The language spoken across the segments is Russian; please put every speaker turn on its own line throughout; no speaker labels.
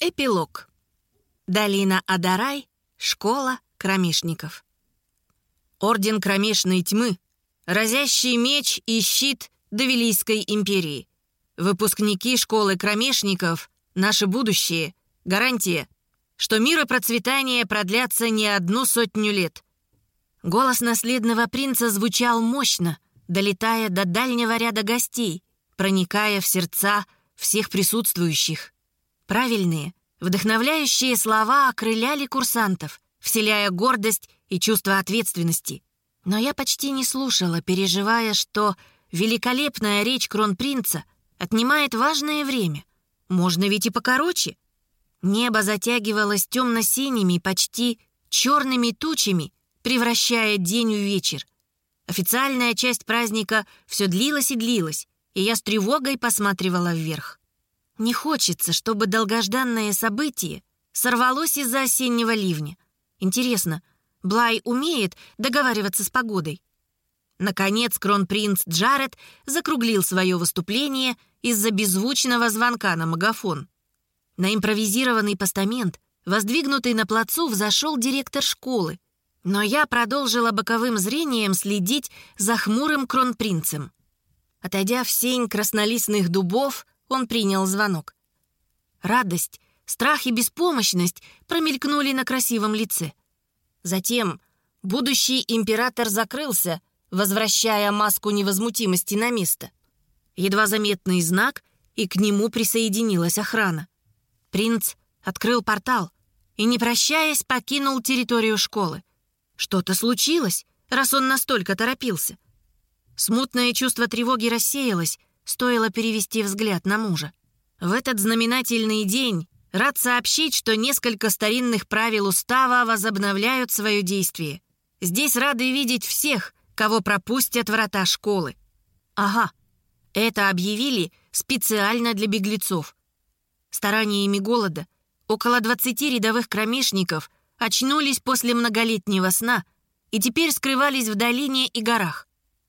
Эпилог. Долина Адарай, школа кромешников. Орден кромешной тьмы, разящий меч и щит Давилийской империи. Выпускники школы кромешников — наше будущее, гарантия, что мир и процветание продлятся не одну сотню лет. Голос наследного принца звучал мощно, долетая до дальнего ряда гостей, проникая в сердца всех присутствующих. Правильные, вдохновляющие слова окрыляли курсантов, вселяя гордость и чувство ответственности. Но я почти не слушала, переживая, что великолепная речь кронпринца отнимает важное время. Можно ведь и покороче. Небо затягивалось темно-синими, почти черными тучами, превращая день в вечер. Официальная часть праздника все длилась и длилась, и я с тревогой посматривала вверх. Не хочется, чтобы долгожданное событие сорвалось из-за осеннего ливня. Интересно, Блай умеет договариваться с погодой? Наконец, кронпринц Джаред закруглил свое выступление из-за беззвучного звонка на магафон. На импровизированный постамент, воздвигнутый на плацу, взошел директор школы. Но я продолжила боковым зрением следить за хмурым кронпринцем. Отойдя в сень краснолистных дубов, он принял звонок. Радость, страх и беспомощность промелькнули на красивом лице. Затем будущий император закрылся, возвращая маску невозмутимости на место. Едва заметный знак, и к нему присоединилась охрана. Принц открыл портал и, не прощаясь, покинул территорию школы. Что-то случилось, раз он настолько торопился. Смутное чувство тревоги рассеялось, стоило перевести взгляд на мужа. В этот знаменательный день рад сообщить, что несколько старинных правил устава возобновляют свое действие. Здесь рады видеть всех, кого пропустят врата школы. Ага, это объявили специально для беглецов. Стараниями голода около 20 рядовых кромешников очнулись после многолетнего сна и теперь скрывались в долине и горах.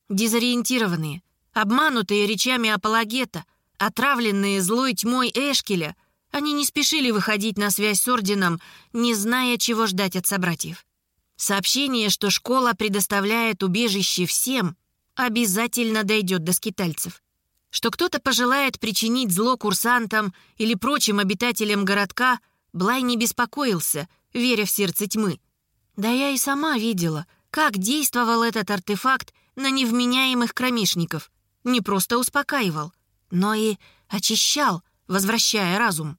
Дезориентированные, Обманутые речами апологета, отравленные злой тьмой Эшкеля, они не спешили выходить на связь с Орденом, не зная, чего ждать от собратьев. Сообщение, что школа предоставляет убежище всем, обязательно дойдет до скитальцев. Что кто-то пожелает причинить зло курсантам или прочим обитателям городка, Блай не беспокоился, веря в сердце тьмы. Да я и сама видела, как действовал этот артефакт на невменяемых кромешников не просто успокаивал, но и очищал, возвращая разум.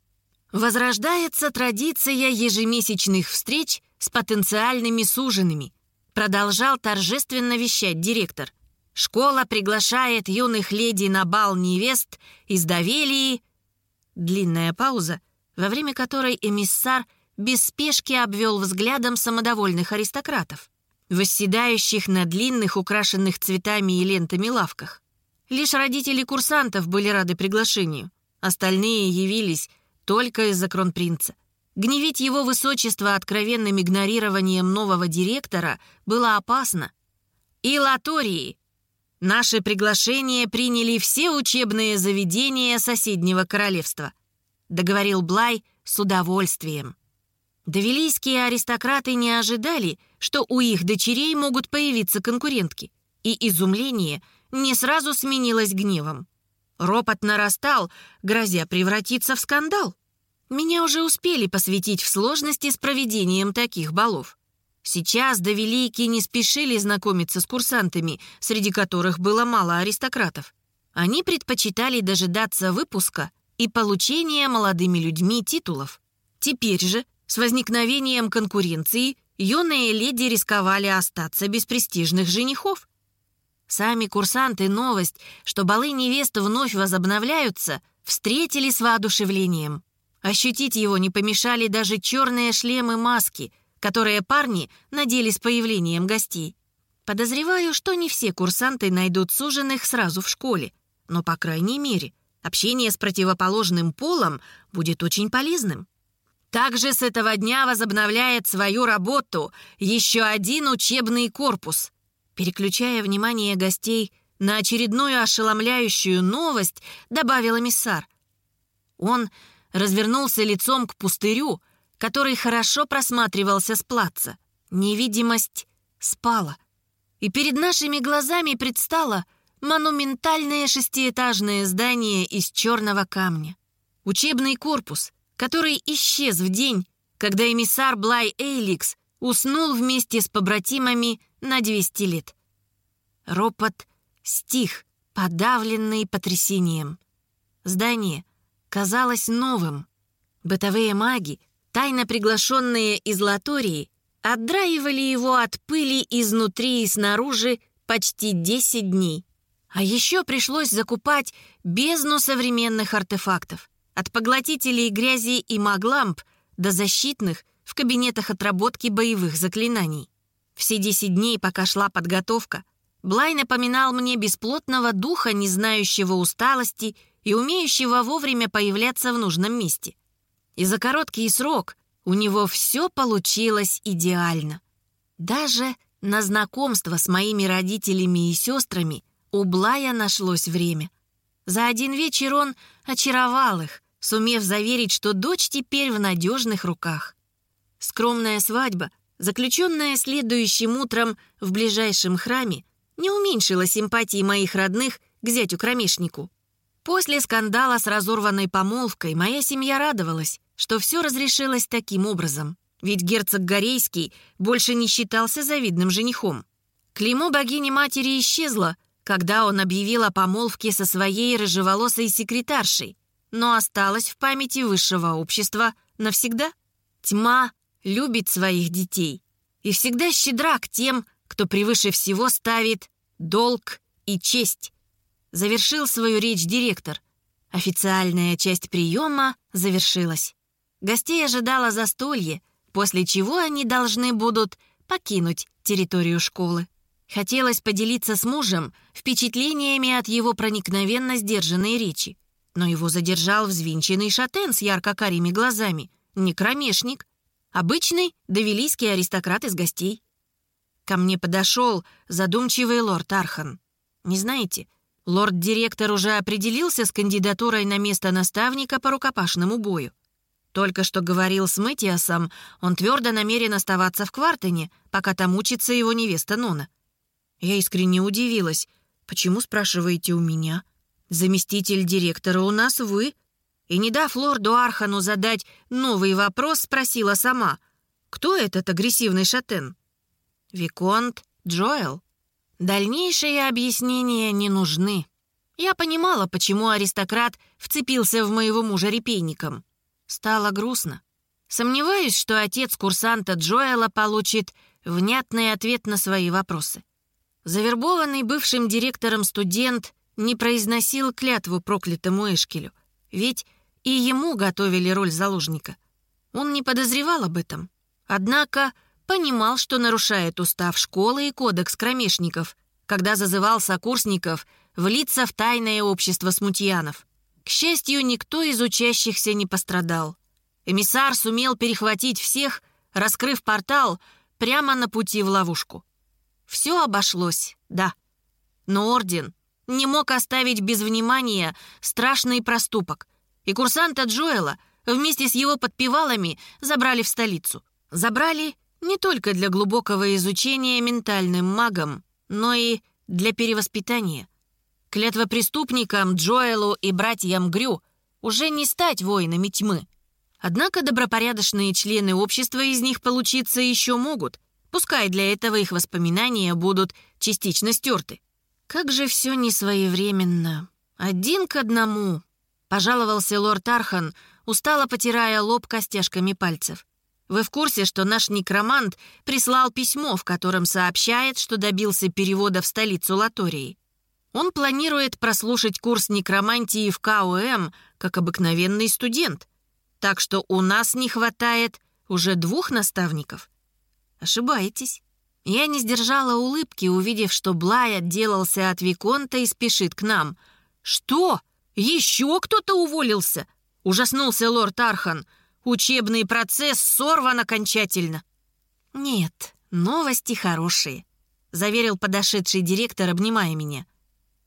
Возрождается традиция ежемесячных встреч с потенциальными суженными. Продолжал торжественно вещать директор. Школа приглашает юных леди на бал невест из Давелии. Длинная пауза, во время которой эмиссар без спешки обвел взглядом самодовольных аристократов, восседающих на длинных, украшенных цветами и лентами лавках. Лишь родители курсантов были рады приглашению. Остальные явились только из-за кронпринца. Гневить его высочество откровенным игнорированием нового директора было опасно. И латории. Наше приглашение приняли все учебные заведения соседнего королевства. Договорил Блай с удовольствием. Давилийские аристократы не ожидали, что у их дочерей могут появиться конкурентки. И изумление – не сразу сменилась гневом. Ропот нарастал, грозя превратиться в скандал. Меня уже успели посвятить в сложности с проведением таких балов. Сейчас до Велики не спешили знакомиться с курсантами, среди которых было мало аристократов. Они предпочитали дожидаться выпуска и получения молодыми людьми титулов. Теперь же, с возникновением конкуренции, юные леди рисковали остаться без престижных женихов. Сами курсанты новость, что балы невест вновь возобновляются, встретили с воодушевлением. Ощутить его не помешали даже черные шлемы-маски, которые парни надели с появлением гостей. Подозреваю, что не все курсанты найдут суженых сразу в школе, но, по крайней мере, общение с противоположным полом будет очень полезным. Также с этого дня возобновляет свою работу еще один учебный корпус — Переключая внимание гостей на очередную ошеломляющую новость, добавил эмиссар. Он развернулся лицом к пустырю, который хорошо просматривался с плаца. Невидимость спала. И перед нашими глазами предстало монументальное шестиэтажное здание из черного камня. Учебный корпус, который исчез в день, когда эмиссар Блай Эйликс уснул вместе с побратимами на 200 лет. Ропот стих, подавленный потрясением. Здание казалось новым. Бытовые маги, тайно приглашенные из латории, отдраивали его от пыли изнутри и снаружи почти 10 дней. А еще пришлось закупать бездну современных артефактов. От поглотителей грязи и магламп до защитных в кабинетах отработки боевых заклинаний. Все 10 дней, пока шла подготовка, Блай напоминал мне бесплотного духа, не знающего усталости и умеющего вовремя появляться в нужном месте. И за короткий срок у него все получилось идеально. Даже на знакомство с моими родителями и сестрами у Блая нашлось время. За один вечер он очаровал их, сумев заверить, что дочь теперь в надежных руках. Скромная свадьба, заключенная следующим утром в ближайшем храме, не уменьшила симпатии моих родных к зятю-кромешнику. После скандала с разорванной помолвкой моя семья радовалась, что все разрешилось таким образом, ведь герцог Горейский больше не считался завидным женихом. Клеймо богини-матери исчезло, когда он объявил о помолвке со своей рыжеволосой секретаршей, но осталось в памяти высшего общества навсегда. Тьма любит своих детей и всегда щедра к тем, кто превыше всего ставит долг и честь. Завершил свою речь директор. Официальная часть приема завершилась. Гостей ожидало застолье, после чего они должны будут покинуть территорию школы. Хотелось поделиться с мужем впечатлениями от его проникновенно сдержанной речи. Но его задержал взвинченный шатен с ярко-карими глазами. Не кромешник. Обычный довелийский аристократ из гостей. Ко мне подошел задумчивый лорд Архан. Не знаете, лорд-директор уже определился с кандидатурой на место наставника по рукопашному бою. Только что говорил с Мэтиасом, он твердо намерен оставаться в Квартене, пока там учится его невеста Нона. Я искренне удивилась. «Почему спрашиваете у меня? Заместитель директора у нас вы?» И не дав лорду Архану задать новый вопрос, спросила сама. «Кто этот агрессивный шатен?» «Виконт Джоэл?» Дальнейшие объяснения не нужны. Я понимала, почему аристократ вцепился в моего мужа репейником. Стало грустно. Сомневаюсь, что отец курсанта Джоэла получит внятный ответ на свои вопросы. Завербованный бывшим директором студент не произносил клятву проклятому Эшкелю, ведь и ему готовили роль заложника. Он не подозревал об этом. Однако понимал, что нарушает устав школы и кодекс кромешников, когда зазывал сокурсников влиться в тайное общество смутьянов. К счастью, никто из учащихся не пострадал. Эмиссар сумел перехватить всех, раскрыв портал прямо на пути в ловушку. Все обошлось, да. Но Орден не мог оставить без внимания страшный проступок, и курсанта Джоэла вместе с его подпевалами забрали в столицу. Забрали не только для глубокого изучения ментальным магом, но и для перевоспитания. Клятва преступникам Джоэлу и братьям Грю уже не стать воинами тьмы. Однако добропорядочные члены общества из них получиться еще могут, пускай для этого их воспоминания будут частично стерты. Как же все несвоевременно. Один к одному, пожаловался лорд Архан, устало потирая лоб костяшками пальцев. Вы в курсе, что наш некромант прислал письмо, в котором сообщает, что добился перевода в столицу Латории? Он планирует прослушать курс некромантии в КОМ как обыкновенный студент. Так что у нас не хватает уже двух наставников. Ошибаетесь. Я не сдержала улыбки, увидев, что Блай отделался от Виконта и спешит к нам. «Что? Еще кто-то уволился?» — ужаснулся лорд Архан — Учебный процесс сорван окончательно». «Нет, новости хорошие», — заверил подошедший директор, обнимая меня.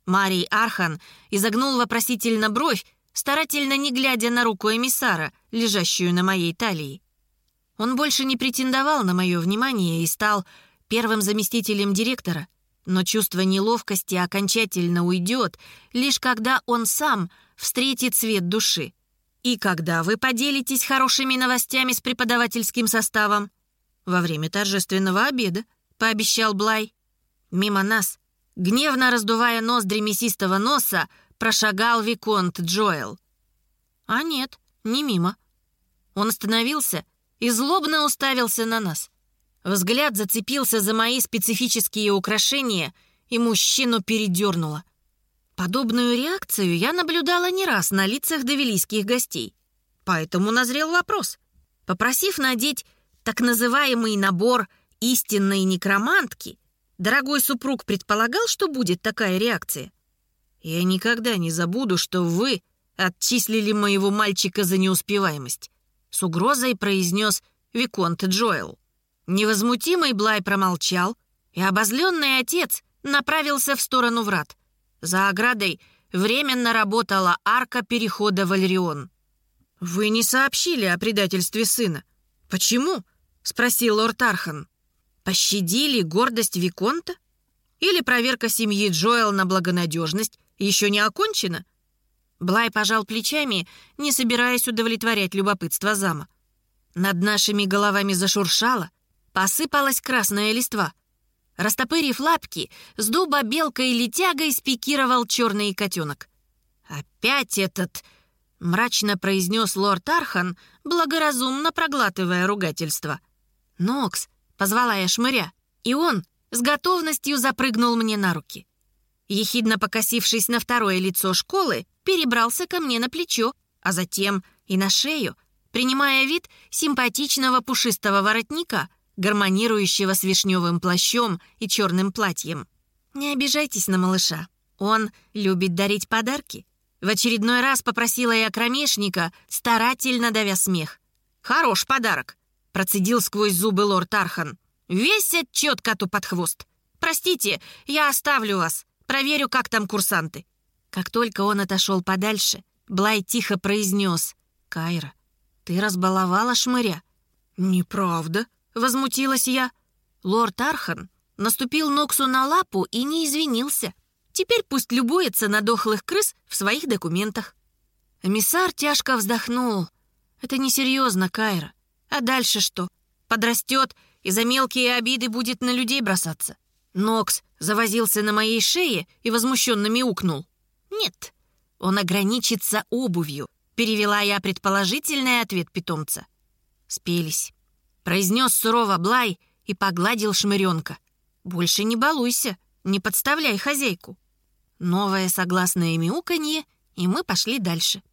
Марий Архан изогнул вопросительно бровь, старательно не глядя на руку эмиссара, лежащую на моей талии. Он больше не претендовал на мое внимание и стал первым заместителем директора, но чувство неловкости окончательно уйдет, лишь когда он сам встретит свет души. И когда вы поделитесь хорошими новостями с преподавательским составом? Во время торжественного обеда, пообещал Блай. Мимо нас, гневно раздувая ноздри мясистого носа, прошагал Виконт Джоэл. А нет, не мимо. Он остановился и злобно уставился на нас. Взгляд зацепился за мои специфические украшения, и мужчину передернуло. Подобную реакцию я наблюдала не раз на лицах довелийских гостей. Поэтому назрел вопрос. Попросив надеть так называемый набор истинной некромантки, дорогой супруг предполагал, что будет такая реакция. «Я никогда не забуду, что вы отчислили моего мальчика за неуспеваемость», с угрозой произнес Виконт Джоэл. Невозмутимый Блай промолчал, и обозленный отец направился в сторону врат. За оградой временно работала арка перехода в Альрион. «Вы не сообщили о предательстве сына. Почему?» — спросил лорд Архан. «Пощадили гордость Виконта? Или проверка семьи Джоэл на благонадежность еще не окончена?» Блай пожал плечами, не собираясь удовлетворять любопытство зама. Над нашими головами зашуршало — Посыпалась красная листва. Растопырив лапки, с дуба белкой или тягой спикировал черный котенок. «Опять этот...» — мрачно произнес лорд Архан, благоразумно проглатывая ругательство. «Нокс!» — позвала я шмыря, и он с готовностью запрыгнул мне на руки. Ехидно покосившись на второе лицо школы, перебрался ко мне на плечо, а затем и на шею, принимая вид симпатичного пушистого воротника — гармонирующего с вишневым плащом и черным платьем. Не обижайтесь на малыша. Он любит дарить подарки. В очередной раз попросила я кромешника, старательно давя смех. «Хорош подарок», — процедил сквозь зубы лорд Архан. «Весь отчет коту под хвост. Простите, я оставлю вас. Проверю, как там курсанты». Как только он отошел подальше, Блай тихо произнес. «Кайра, ты разбаловала шмыря». «Неправда», Возмутилась я. Лорд Архан наступил Ноксу на лапу и не извинился. Теперь пусть любуется на дохлых крыс в своих документах. Эмиссар тяжко вздохнул. Это несерьезно, Кайра. А дальше что? Подрастет и за мелкие обиды будет на людей бросаться. Нокс завозился на моей шее и возмущенно мяукнул. Нет, он ограничится обувью, перевела я предположительный ответ питомца. Спелись произнес сурово Блай и погладил шмыренка. «Больше не балуйся, не подставляй хозяйку». Новое согласное мяуканье, и мы пошли дальше.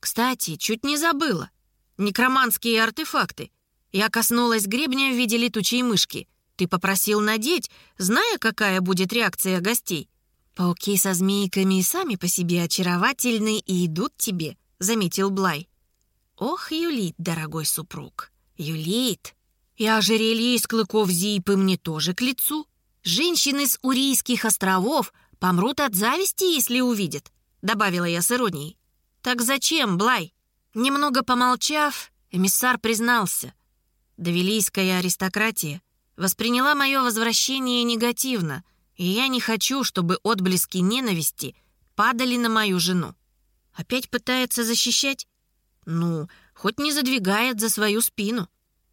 Кстати, чуть не забыла. Некроманские артефакты. Я коснулась гребня в виде летучей мышки. Ты попросил надеть, зная, какая будет реакция гостей. Пауки со змейками сами по себе очаровательны и идут тебе, заметил Блай. Ох, Юлит, дорогой супруг, Юлит. И ожерелье из клыков Зипы мне тоже к лицу. Женщины с Урийских островов помрут от зависти, если увидят», — добавила я с иронией. «Так зачем, Блай?» Немного помолчав, эмиссар признался. Довелийская аристократия восприняла мое возвращение негативно, и я не хочу, чтобы отблески ненависти падали на мою жену. Опять пытается защищать? Ну, хоть не задвигает за свою спину.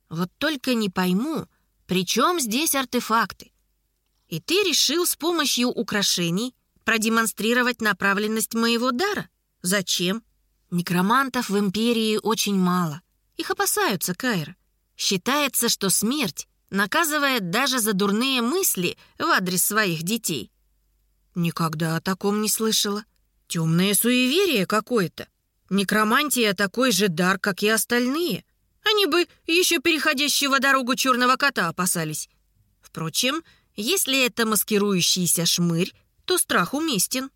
Вот только не пойму, при чем здесь артефакты? И ты решил с помощью украшений продемонстрировать направленность моего дара? Зачем? Некромантов в Империи очень мало. Их опасаются, Кайра. Считается, что смерть наказывает даже за дурные мысли в адрес своих детей. Никогда о таком не слышала. Темное суеверие какое-то. Некромантия такой же дар, как и остальные — они бы еще переходящего дорогу черного кота опасались. Впрочем, если это маскирующийся шмырь, то страх уместен.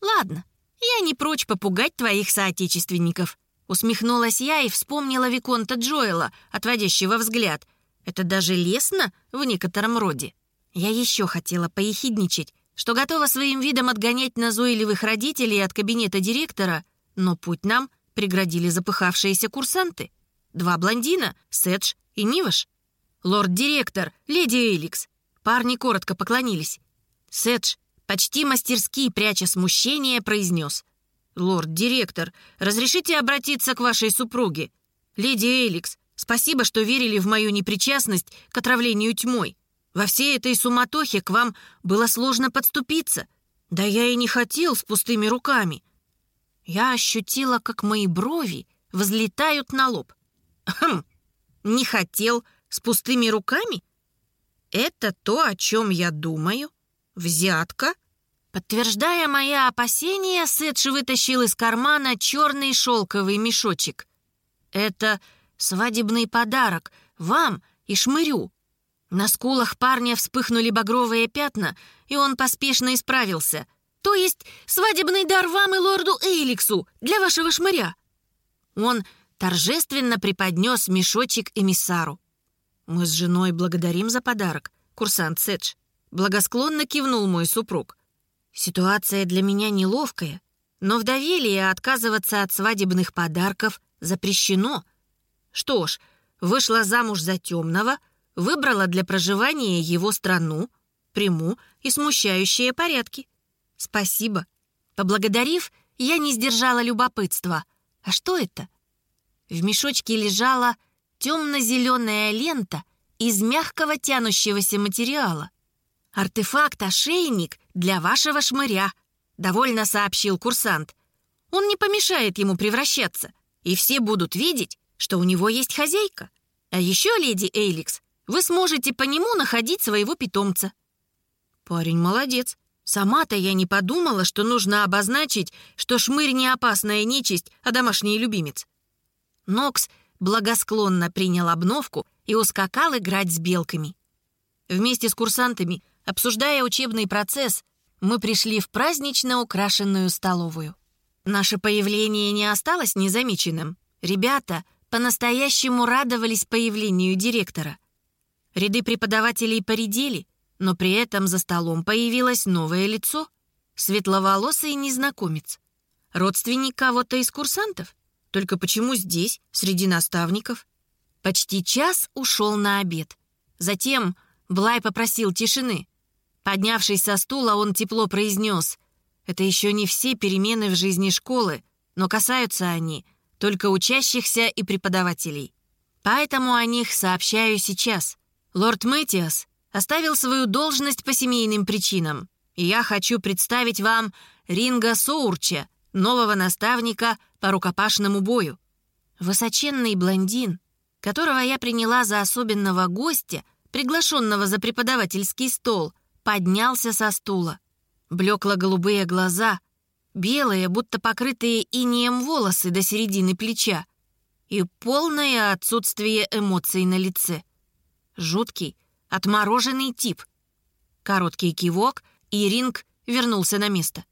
Ладно, я не прочь попугать твоих соотечественников. Усмехнулась я и вспомнила Виконта Джоэла, отводящего взгляд. Это даже лестно в некотором роде. Я еще хотела поехидничать, что готова своим видом отгонять назойливых родителей от кабинета директора, но путь нам преградили запыхавшиеся курсанты. Два блондина, Сэдж и Ниваш. «Лорд-директор, леди Эйликс». Парни коротко поклонились. Сэдж, почти мастерски пряча смущение, произнес. «Лорд-директор, разрешите обратиться к вашей супруге? Леди Эйликс, спасибо, что верили в мою непричастность к отравлению тьмой. Во всей этой суматохе к вам было сложно подступиться. Да я и не хотел с пустыми руками». Я ощутила, как мои брови взлетают на лоб. «Хм, не хотел с пустыми руками? Это то, о чем я думаю? Взятка?» Подтверждая мои опасения, Сэдж вытащил из кармана черный шелковый мешочек. «Это свадебный подарок вам и шмырю». На скулах парня вспыхнули багровые пятна, и он поспешно исправился. «То есть свадебный дар вам и лорду Эйликсу для вашего шмыря?» Он торжественно преподнес мешочек эмиссару. «Мы с женой благодарим за подарок, курсант Седж», благосклонно кивнул мой супруг. Ситуация для меня неловкая, но в доверии отказываться от свадебных подарков запрещено. Что ж, вышла замуж за темного, выбрала для проживания его страну, приму и смущающие порядки. Спасибо. Поблагодарив, я не сдержала любопытства. А что это? В мешочке лежала темно-зеленая лента из мягкого тянущегося материала. «Артефакт-ошейник для вашего шмыря», — довольно сообщил курсант. «Он не помешает ему превращаться, и все будут видеть, что у него есть хозяйка. А еще, леди Эйликс, вы сможете по нему находить своего питомца». «Парень молодец. Сама-то я не подумала, что нужно обозначить, что шмырь не опасная нечисть, а домашний любимец». Нокс благосклонно принял обновку и ускакал играть с белками. Вместе с курсантами Обсуждая учебный процесс, мы пришли в празднично украшенную столовую. Наше появление не осталось незамеченным. Ребята по-настоящему радовались появлению директора. Ряды преподавателей поредели, но при этом за столом появилось новое лицо — светловолосый незнакомец. Родственник кого-то из курсантов? Только почему здесь, среди наставников? Почти час ушел на обед. Затем Блай попросил тишины. Поднявшись со стула, он тепло произнес. «Это еще не все перемены в жизни школы, но касаются они только учащихся и преподавателей. Поэтому о них сообщаю сейчас. Лорд Мэтиас оставил свою должность по семейным причинам, и я хочу представить вам Ринга Соурча, нового наставника по рукопашному бою. Высоченный блондин, которого я приняла за особенного гостя, приглашенного за преподавательский стол, поднялся со стула. Блекло-голубые глаза, белые, будто покрытые инеем волосы до середины плеча и полное отсутствие эмоций на лице. Жуткий, отмороженный тип. Короткий кивок, и ринг вернулся на место.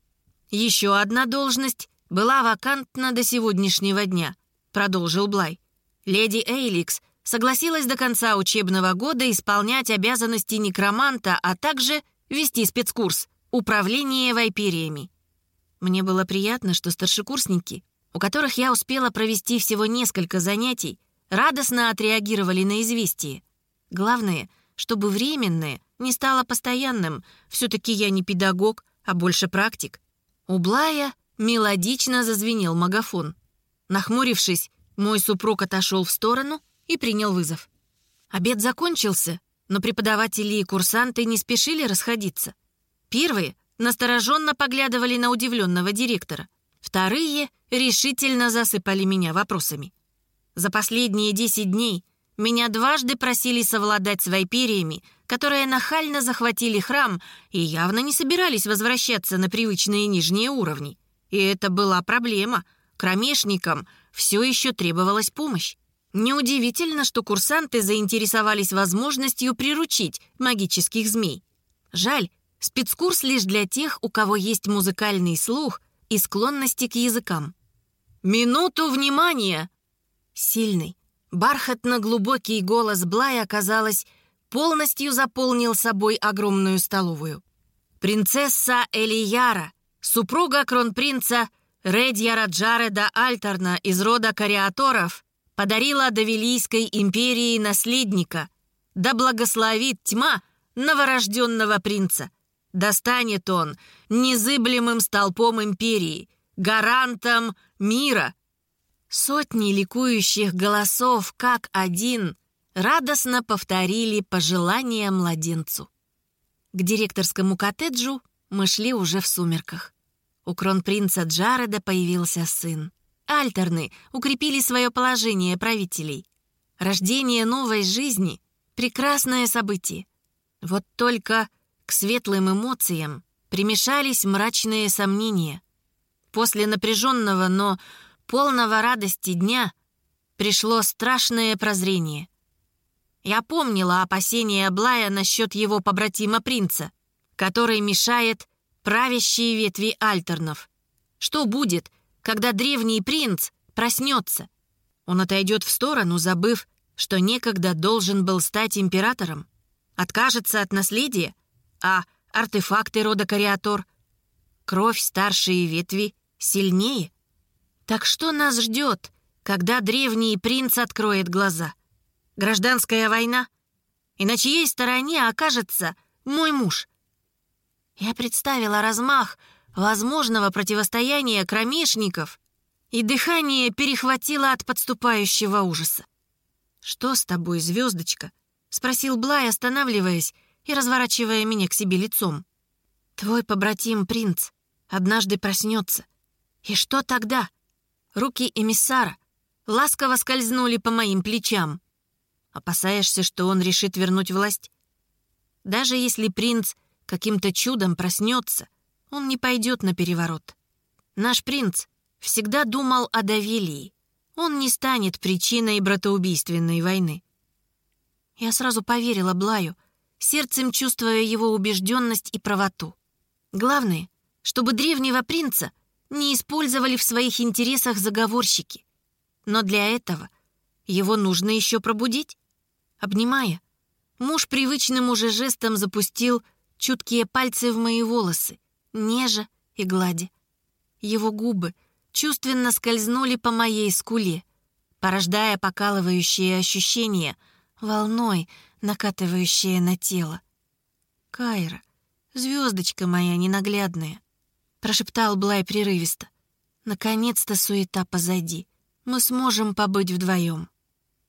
Еще одна должность была вакантна до сегодняшнего дня, продолжил Блай. Леди Эйликс согласилась до конца учебного года исполнять обязанности некроманта, а также вести спецкурс «Управление вайпериями». Мне было приятно, что старшекурсники, у которых я успела провести всего несколько занятий, радостно отреагировали на известие. Главное, чтобы временное не стало постоянным. Все-таки я не педагог, а больше практик. У Блая мелодично зазвенел магафон. Нахмурившись, мой супруг отошел в сторону и принял вызов. Обед закончился, но преподаватели и курсанты не спешили расходиться. Первые настороженно поглядывали на удивленного директора. Вторые решительно засыпали меня вопросами. За последние 10 дней меня дважды просили совладать с вайпериями, которые нахально захватили храм и явно не собирались возвращаться на привычные нижние уровни. И это была проблема. Кромешникам все еще требовалась помощь. Неудивительно, что курсанты заинтересовались возможностью приручить магических змей. Жаль, спецкурс лишь для тех, у кого есть музыкальный слух и склонности к языкам. «Минуту внимания!» Сильный, бархатно-глубокий голос Блая, казалось, полностью заполнил собой огромную столовую. Принцесса Элияра, супруга кронпринца Редьяра Джареда Альтерна из рода кариаторов подарила Давилийской империи наследника. Да благословит тьма новорожденного принца. Достанет он незыблемым столпом империи, гарантом мира. Сотни ликующих голосов, как один, радостно повторили пожелания младенцу. К директорскому коттеджу мы шли уже в сумерках. У кронпринца Джареда появился сын. Альтерны укрепили свое положение правителей. Рождение новой жизни — прекрасное событие. Вот только к светлым эмоциям примешались мрачные сомнения. После напряженного, но полного радости дня пришло страшное прозрение. Я помнила опасения Блая насчет его побратима который мешает правящие ветви альтернов. Что будет, когда древний принц проснется? Он отойдет в сторону, забыв, что некогда должен был стать императором, откажется от наследия, а артефакты рода Кариатор, кровь старшие ветви сильнее. Так что нас ждет, когда древний принц откроет глаза? Гражданская война? И на чьей стороне окажется мой муж? Я представила размах возможного противостояния кромешников, и дыхание перехватило от подступающего ужаса. «Что с тобой, звездочка?» — спросил Блай, останавливаясь и разворачивая меня к себе лицом. «Твой побратим принц однажды проснется. И что тогда?» Руки эмиссара ласково скользнули по моим плечам. Опасаешься, что он решит вернуть власть? Даже если принц каким-то чудом проснется, он не пойдет на переворот. Наш принц всегда думал о Давелии. Он не станет причиной братоубийственной войны. Я сразу поверила Блаю — сердцем чувствуя его убежденность и правоту. Главное, чтобы древнего принца не использовали в своих интересах заговорщики. Но для этого его нужно еще пробудить. Обнимая, муж привычным уже жестом запустил чуткие пальцы в мои волосы, нежа и гладя. Его губы чувственно скользнули по моей скуле, порождая покалывающие ощущения волной, накатывающее на тело. «Кайра, звездочка моя ненаглядная», — прошептал Блай прерывисто. «Наконец-то суета позади. Мы сможем побыть вдвоем».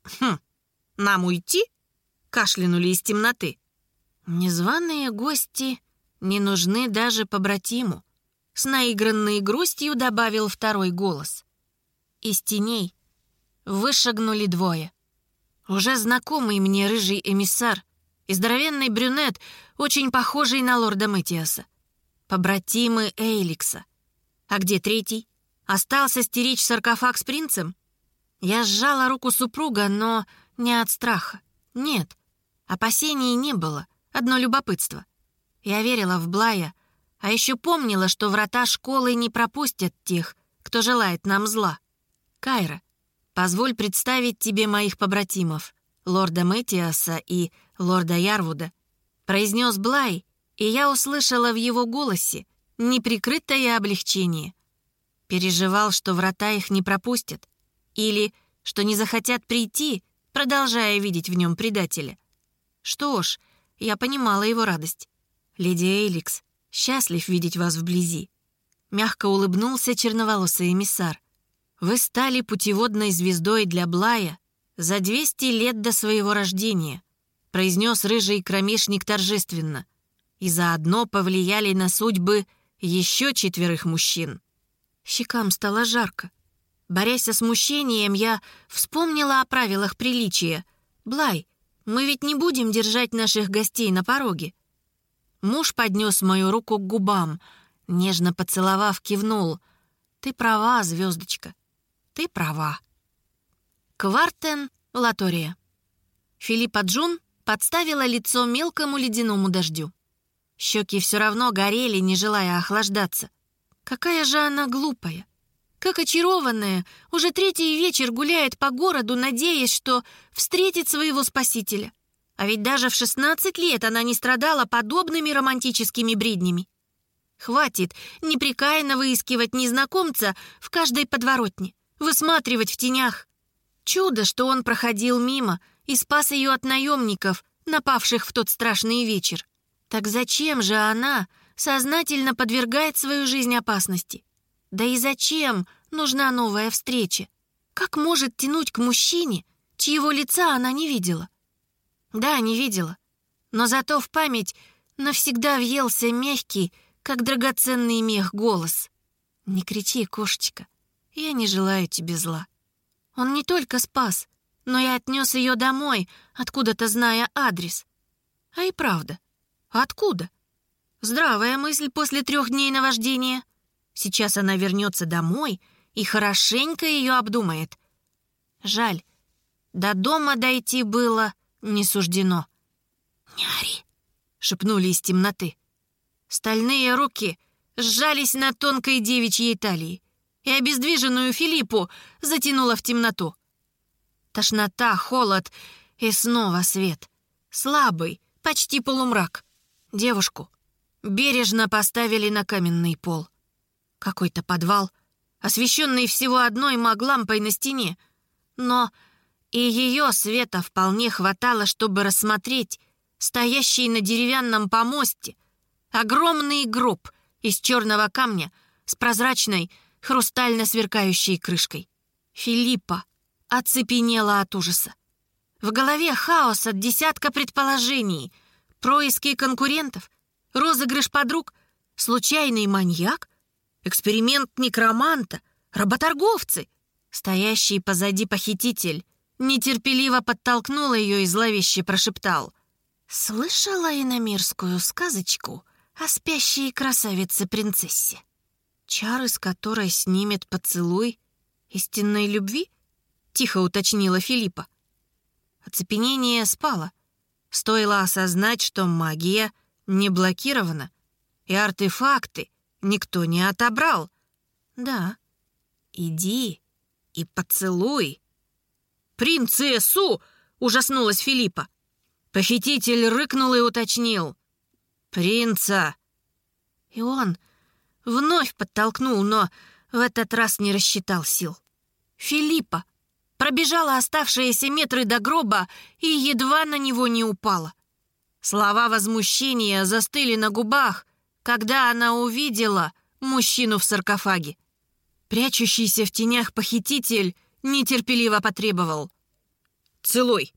«Хм, нам уйти?» — кашлянули из темноты. «Незваные гости не нужны даже побратиму», — с наигранной грустью добавил второй голос. Из теней вышагнули двое — уже знакомый мне рыжий эмиссар и здоровенный брюнет, очень похожий на лорда Мэтиаса. Побратимы Эйликса. А где третий? Остался стеречь саркофаг с принцем? Я сжала руку супруга, но не от страха. Нет, опасений не было, одно любопытство. Я верила в Блая, а еще помнила, что врата школы не пропустят тех, кто желает нам зла. Кайра, Позволь представить тебе моих побратимов, лорда Мэтиаса и лорда Ярвуда», произнес Блай, и я услышала в его голосе неприкрытое облегчение. Переживал, что врата их не пропустят, или что не захотят прийти, продолжая видеть в нем предателя. Что ж, я понимала его радость. «Леди Эйликс, счастлив видеть вас вблизи», — мягко улыбнулся черноволосый эмиссар. Вы стали путеводной звездой для Блая за 200 лет до своего рождения», произнес рыжий кромешник торжественно, и заодно повлияли на судьбы еще четверых мужчин. Щекам стало жарко. Борясь со смущением, я вспомнила о правилах приличия. «Блай, мы ведь не будем держать наших гостей на пороге». Муж поднес мою руку к губам, нежно поцеловав, кивнул. «Ты права, звездочка. Ты права. Квартен Латория. Филиппа Джун подставила лицо мелкому ледяному дождю. Щеки все равно горели, не желая охлаждаться. Какая же она глупая. Как очарованная, уже третий вечер гуляет по городу, надеясь, что встретит своего спасителя. А ведь даже в 16 лет она не страдала подобными романтическими бреднями. Хватит непрекаянно выискивать незнакомца в каждой подворотне, высматривать в тенях. Чудо, что он проходил мимо и спас ее от наемников, напавших в тот страшный вечер. Так зачем же она сознательно подвергает свою жизнь опасности? Да и зачем нужна новая встреча? Как может тянуть к мужчине, чьего лица она не видела? Да, не видела. Но зато в память навсегда въелся мягкий, как драгоценный мех, голос. «Не кричи, кошечка, я не желаю тебе зла». Он не только спас, но и отнес ее домой, откуда-то зная адрес. А и правда, откуда? Здравая мысль после трех дней наваждения. Сейчас она вернется домой и хорошенько ее обдумает. Жаль, до дома дойти было не суждено. «Не ори!» — шепнули из темноты. Стальные руки сжались на тонкой девичьей талии, и обездвиженную Филиппу затянуло в темноту. Тошнота, холод и снова свет. Слабый, почти полумрак. Девушку бережно поставили на каменный пол. Какой-то подвал, освещенный всего одной маглампой на стене. Но и ее света вполне хватало, чтобы рассмотреть стоящий на деревянном помосте огромный гроб из черного камня с прозрачной, хрустально сверкающей крышкой. Филиппа оцепенела от ужаса. В голове хаос от десятка предположений. Происки конкурентов, розыгрыш подруг, случайный маньяк, эксперимент некроманта, работорговцы. Стоящий позади похититель нетерпеливо подтолкнул ее и зловеще прошептал. «Слышала иномирскую сказочку о спящей красавице-принцессе, чары с которой снимет поцелуй истинной любви?» — тихо уточнила Филиппа. Оцепенение спало. Стоило осознать, что магия не блокирована, и артефакты никто не отобрал. Да, иди и поцелуй. «Принцессу!» — ужаснулась Филиппа. Похититель рыкнул и уточнил. «Принца!» И он вновь подтолкнул, но в этот раз не рассчитал сил. Филиппа пробежала оставшиеся метры до гроба и едва на него не упала. Слова возмущения застыли на губах, когда она увидела мужчину в саркофаге. Прячущийся в тенях похититель нетерпеливо потребовал. «Целуй!»